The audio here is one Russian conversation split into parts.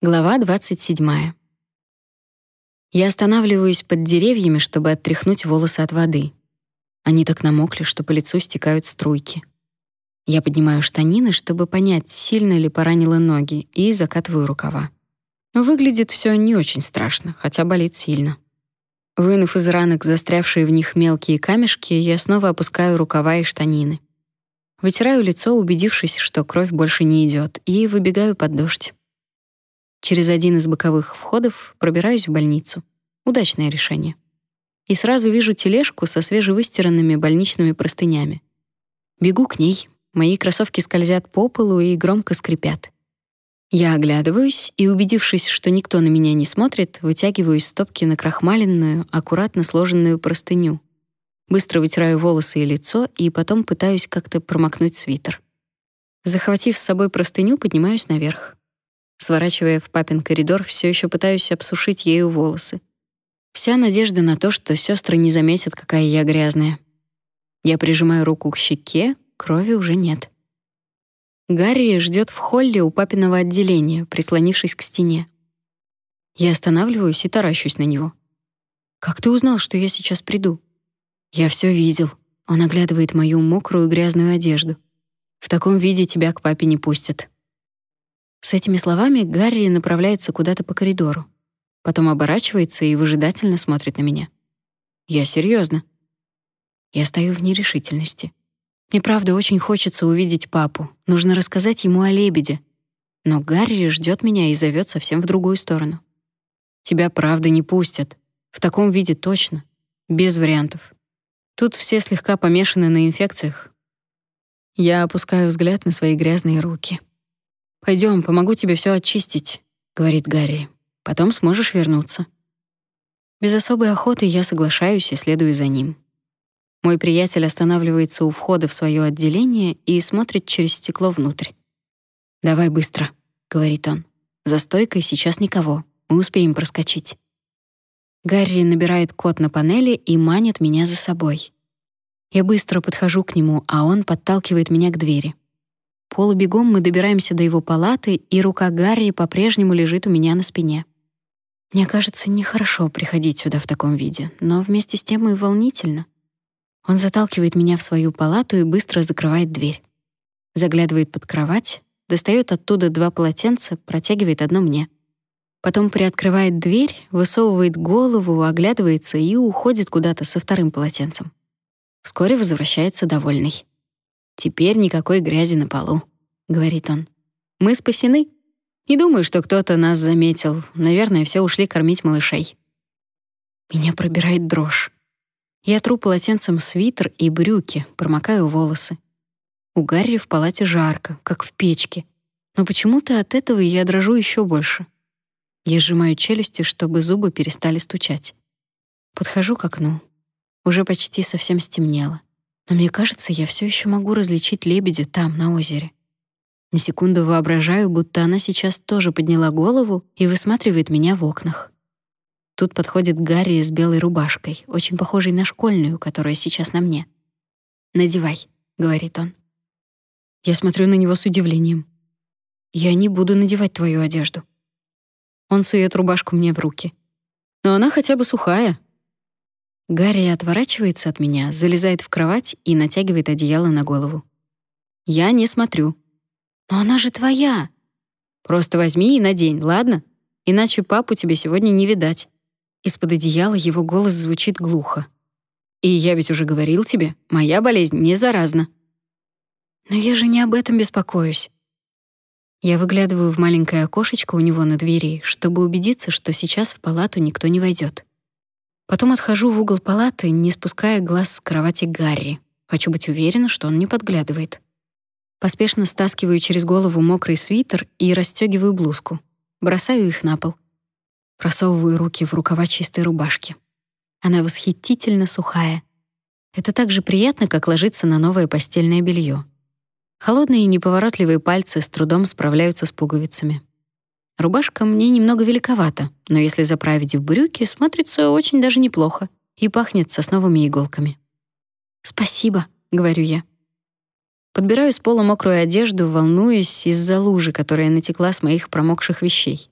Глава 27. Я останавливаюсь под деревьями, чтобы оттряхнуть волосы от воды. Они так намокли, что по лицу стекают струйки. Я поднимаю штанины, чтобы понять, сильно ли поранила ноги, и закатываю рукава. Но выглядит все не очень страшно, хотя болит сильно. Вынув из ранок застрявшие в них мелкие камешки, я снова опускаю рукава и штанины. Вытираю лицо, убедившись, что кровь больше не идет, и выбегаю под дождь. Через один из боковых входов пробираюсь в больницу. Удачное решение. И сразу вижу тележку со свежевыстиранными больничными простынями. Бегу к ней. Мои кроссовки скользят по полу и громко скрипят. Я оглядываюсь и, убедившись, что никто на меня не смотрит, вытягиваю из стопки накрахмаленную, аккуратно сложенную простыню. Быстро вытираю волосы и лицо и потом пытаюсь как-то промокнуть свитер. Захватив с собой простыню, поднимаюсь наверх. Сворачивая в папин коридор, все еще пытаюсь обсушить ею волосы. Вся надежда на то, что сестры не заметят, какая я грязная. Я прижимаю руку к щеке, крови уже нет. Гарри ждет в холле у папиного отделения, прислонившись к стене. Я останавливаюсь и таращусь на него. «Как ты узнал, что я сейчас приду?» «Я все видел». Он оглядывает мою мокрую грязную одежду. «В таком виде тебя к папе не пустят». С этими словами Гарри направляется куда-то по коридору. Потом оборачивается и выжидательно смотрит на меня. Я серьезно. Я стою в нерешительности. Мне правда очень хочется увидеть папу. Нужно рассказать ему о лебеде. Но Гарри ждет меня и зовет совсем в другую сторону. Тебя правда не пустят. В таком виде точно. Без вариантов. Тут все слегка помешаны на инфекциях. Я опускаю взгляд на свои грязные руки. Пойдем, помогу тебе все очистить, говорит Гарри. Потом сможешь вернуться. Без особой охоты я соглашаюсь и следую за ним. Мой приятель останавливается у входа в свое отделение и смотрит через стекло внутрь. «Давай быстро», — говорит он. «За стойкой сейчас никого. Мы успеем проскочить». Гарри набирает код на панели и манит меня за собой. Я быстро подхожу к нему, а он подталкивает меня к двери. Полубегом мы добираемся до его палаты, и рука Гарри по-прежнему лежит у меня на спине. Мне кажется, нехорошо приходить сюда в таком виде, но вместе с тем и волнительно. Он заталкивает меня в свою палату и быстро закрывает дверь. Заглядывает под кровать, достает оттуда два полотенца, протягивает одно мне. Потом приоткрывает дверь, высовывает голову, оглядывается и уходит куда-то со вторым полотенцем. Вскоре возвращается довольный. Теперь никакой грязи на полу, говорит он. Мы спасены. Не думаю, что кто-то нас заметил. Наверное, все ушли кормить малышей. Меня пробирает дрожь. Я тру полотенцем свитер и брюки, промокаю волосы. У Гарри в палате жарко, как в печке. Но почему-то от этого я дрожу еще больше. Я сжимаю челюсти, чтобы зубы перестали стучать. Подхожу к окну. Уже почти совсем стемнело но мне кажется, я все еще могу различить лебедя там, на озере. На секунду воображаю, будто она сейчас тоже подняла голову и высматривает меня в окнах. Тут подходит Гарри с белой рубашкой, очень похожей на школьную, которая сейчас на мне. «Надевай», — говорит он. Я смотрю на него с удивлением. «Я не буду надевать твою одежду». Он сует рубашку мне в руки. «Но она хотя бы сухая», Гарри отворачивается от меня, залезает в кровать и натягивает одеяло на голову. Я не смотрю. «Но она же твоя!» «Просто возьми и надень, ладно? Иначе папу тебе сегодня не видать». Из-под одеяла его голос звучит глухо. «И я ведь уже говорил тебе, моя болезнь не заразна». «Но я же не об этом беспокоюсь». Я выглядываю в маленькое окошечко у него на двери, чтобы убедиться, что сейчас в палату никто не войдет. Потом отхожу в угол палаты, не спуская глаз с кровати Гарри. Хочу быть уверена, что он не подглядывает. Поспешно стаскиваю через голову мокрый свитер и расстегиваю блузку. Бросаю их на пол. Просовываю руки в рукава чистой рубашки. Она восхитительно сухая. Это так же приятно, как ложиться на новое постельное белье. Холодные и неповоротливые пальцы с трудом справляются с пуговицами. Рубашка мне немного великовата, но если заправить в брюки, смотрится очень даже неплохо и пахнет сосновыми иголками. «Спасибо», — говорю я. Подбираю с пола мокрую одежду, волнуясь из-за лужи, которая натекла с моих промокших вещей.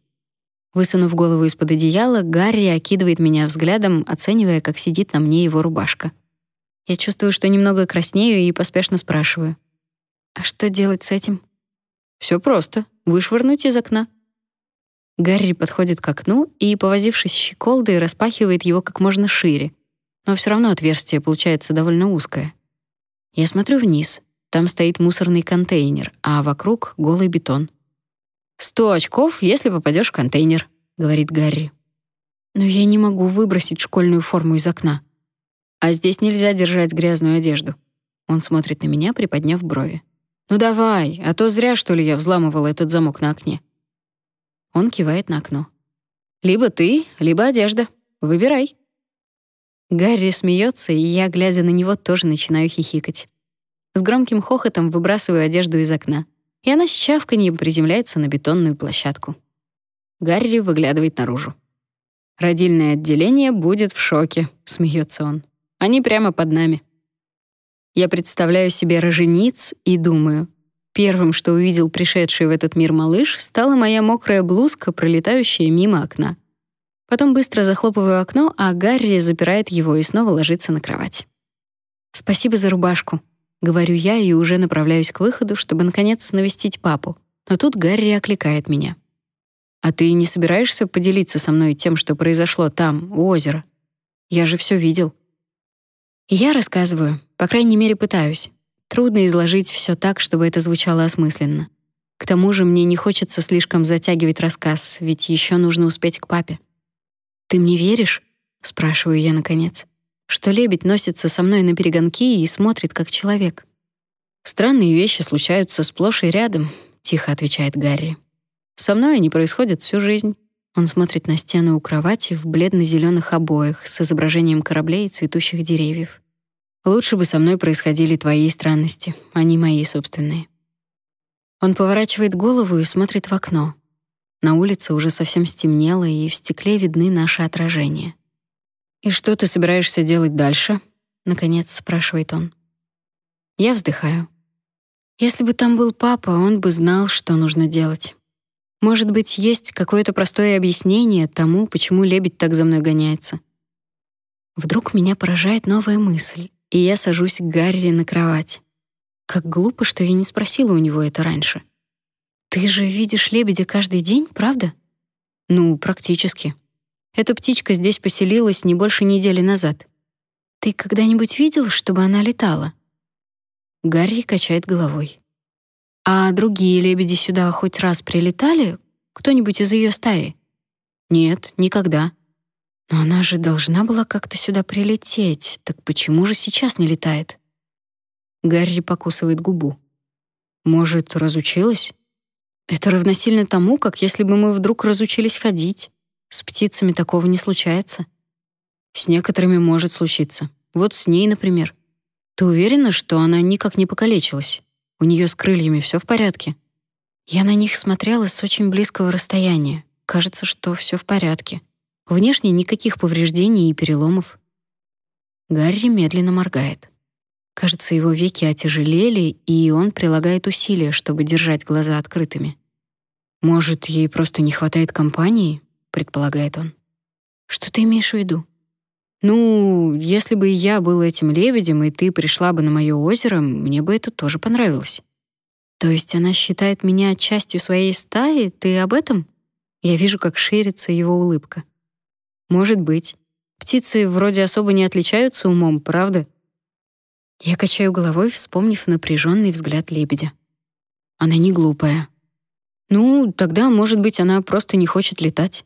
Высунув голову из-под одеяла, Гарри окидывает меня взглядом, оценивая, как сидит на мне его рубашка. Я чувствую, что немного краснею и поспешно спрашиваю: "А что делать с этим?" Все просто. Вышвырнуть из окна. Гарри подходит к окну и, повозившись щеколдой, распахивает его как можно шире. Но все равно отверстие получается довольно узкое. Я смотрю вниз. Там стоит мусорный контейнер, а вокруг голый бетон. «Сто очков, если попадешь в контейнер», — говорит Гарри. «Но я не могу выбросить школьную форму из окна. А здесь нельзя держать грязную одежду». Он смотрит на меня, приподняв брови. «Ну давай, а то зря, что ли, я взламывала этот замок на окне». Он кивает на окно. «Либо ты, либо одежда. Выбирай». Гарри смеется, и я, глядя на него, тоже начинаю хихикать. С громким хохотом выбрасываю одежду из окна и она с чавканьем приземляется на бетонную площадку. Гарри выглядывает наружу. «Родильное отделение будет в шоке», — смеется он. «Они прямо под нами». Я представляю себе рожениц и думаю, первым, что увидел пришедший в этот мир малыш, стала моя мокрая блузка, пролетающая мимо окна. Потом быстро захлопываю окно, а Гарри запирает его и снова ложится на кровать. «Спасибо за рубашку», Говорю я и уже направляюсь к выходу, чтобы наконец навестить папу. Но тут Гарри окликает меня. А ты не собираешься поделиться со мной тем, что произошло там, у озера? Я же все видел. я рассказываю, по крайней мере, пытаюсь. Трудно изложить все так, чтобы это звучало осмысленно. К тому же мне не хочется слишком затягивать рассказ, ведь еще нужно успеть к папе. Ты мне веришь? спрашиваю я наконец что лебедь носится со мной на перегонки и смотрит как человек. Странные вещи случаются сплошь и рядом, тихо отвечает Гарри. Со мной они происходят всю жизнь. Он смотрит на стену у кровати в бледно зеленых обоях с изображением кораблей и цветущих деревьев. Лучше бы со мной происходили твои странности, а не мои собственные. Он поворачивает голову и смотрит в окно. На улице уже совсем стемнело, и в стекле видны наши отражения. «И что ты собираешься делать дальше?» — наконец спрашивает он. Я вздыхаю. Если бы там был папа, он бы знал, что нужно делать. Может быть, есть какое-то простое объяснение тому, почему лебедь так за мной гоняется. Вдруг меня поражает новая мысль, и я сажусь к Гарри на кровать. Как глупо, что я не спросила у него это раньше. Ты же видишь лебедя каждый день, правда? Ну, практически. Эта птичка здесь поселилась не больше недели назад. Ты когда-нибудь видел, чтобы она летала? Гарри качает головой. А другие лебеди сюда хоть раз прилетали? Кто-нибудь из ее стаи? Нет, никогда. Но она же должна была как-то сюда прилететь. Так почему же сейчас не летает? Гарри покусывает губу. Может, разучилась? Это равносильно тому, как если бы мы вдруг разучились ходить. С птицами такого не случается. С некоторыми может случиться. Вот с ней, например. Ты уверена, что она никак не покалечилась? У нее с крыльями все в порядке? Я на них смотрела с очень близкого расстояния. Кажется, что все в порядке. Внешне никаких повреждений и переломов. Гарри медленно моргает. Кажется, его веки отяжелели, и он прилагает усилия, чтобы держать глаза открытыми. Может, ей просто не хватает компании? предполагает он. Что ты имеешь в виду? Ну, если бы я был этим лебедем, и ты пришла бы на мое озеро, мне бы это тоже понравилось. То есть она считает меня частью своей стаи? Ты об этом? Я вижу, как ширится его улыбка. Может быть. Птицы вроде особо не отличаются умом, правда? Я качаю головой, вспомнив напряженный взгляд лебедя. Она не глупая. Ну, тогда, может быть, она просто не хочет летать.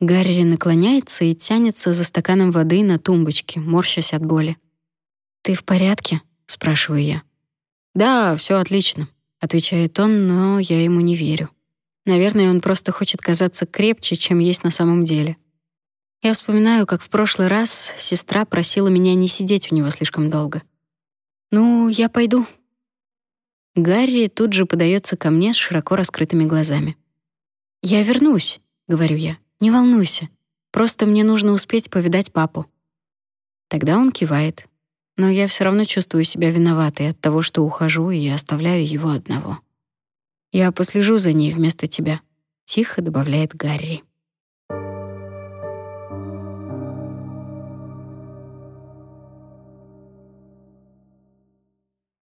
Гарри наклоняется и тянется за стаканом воды на тумбочке, морщась от боли. «Ты в порядке?» — спрашиваю я. «Да, все отлично», — отвечает он, но я ему не верю. Наверное, он просто хочет казаться крепче, чем есть на самом деле. Я вспоминаю, как в прошлый раз сестра просила меня не сидеть у него слишком долго. «Ну, я пойду». Гарри тут же подается ко мне с широко раскрытыми глазами. «Я вернусь», — говорю я. Не волнуйся. Просто мне нужно успеть повидать папу. Тогда он кивает. Но я все равно чувствую себя виноватой от того, что ухожу и оставляю его одного. Я послежу за ней вместо тебя. тихо добавляет Гарри.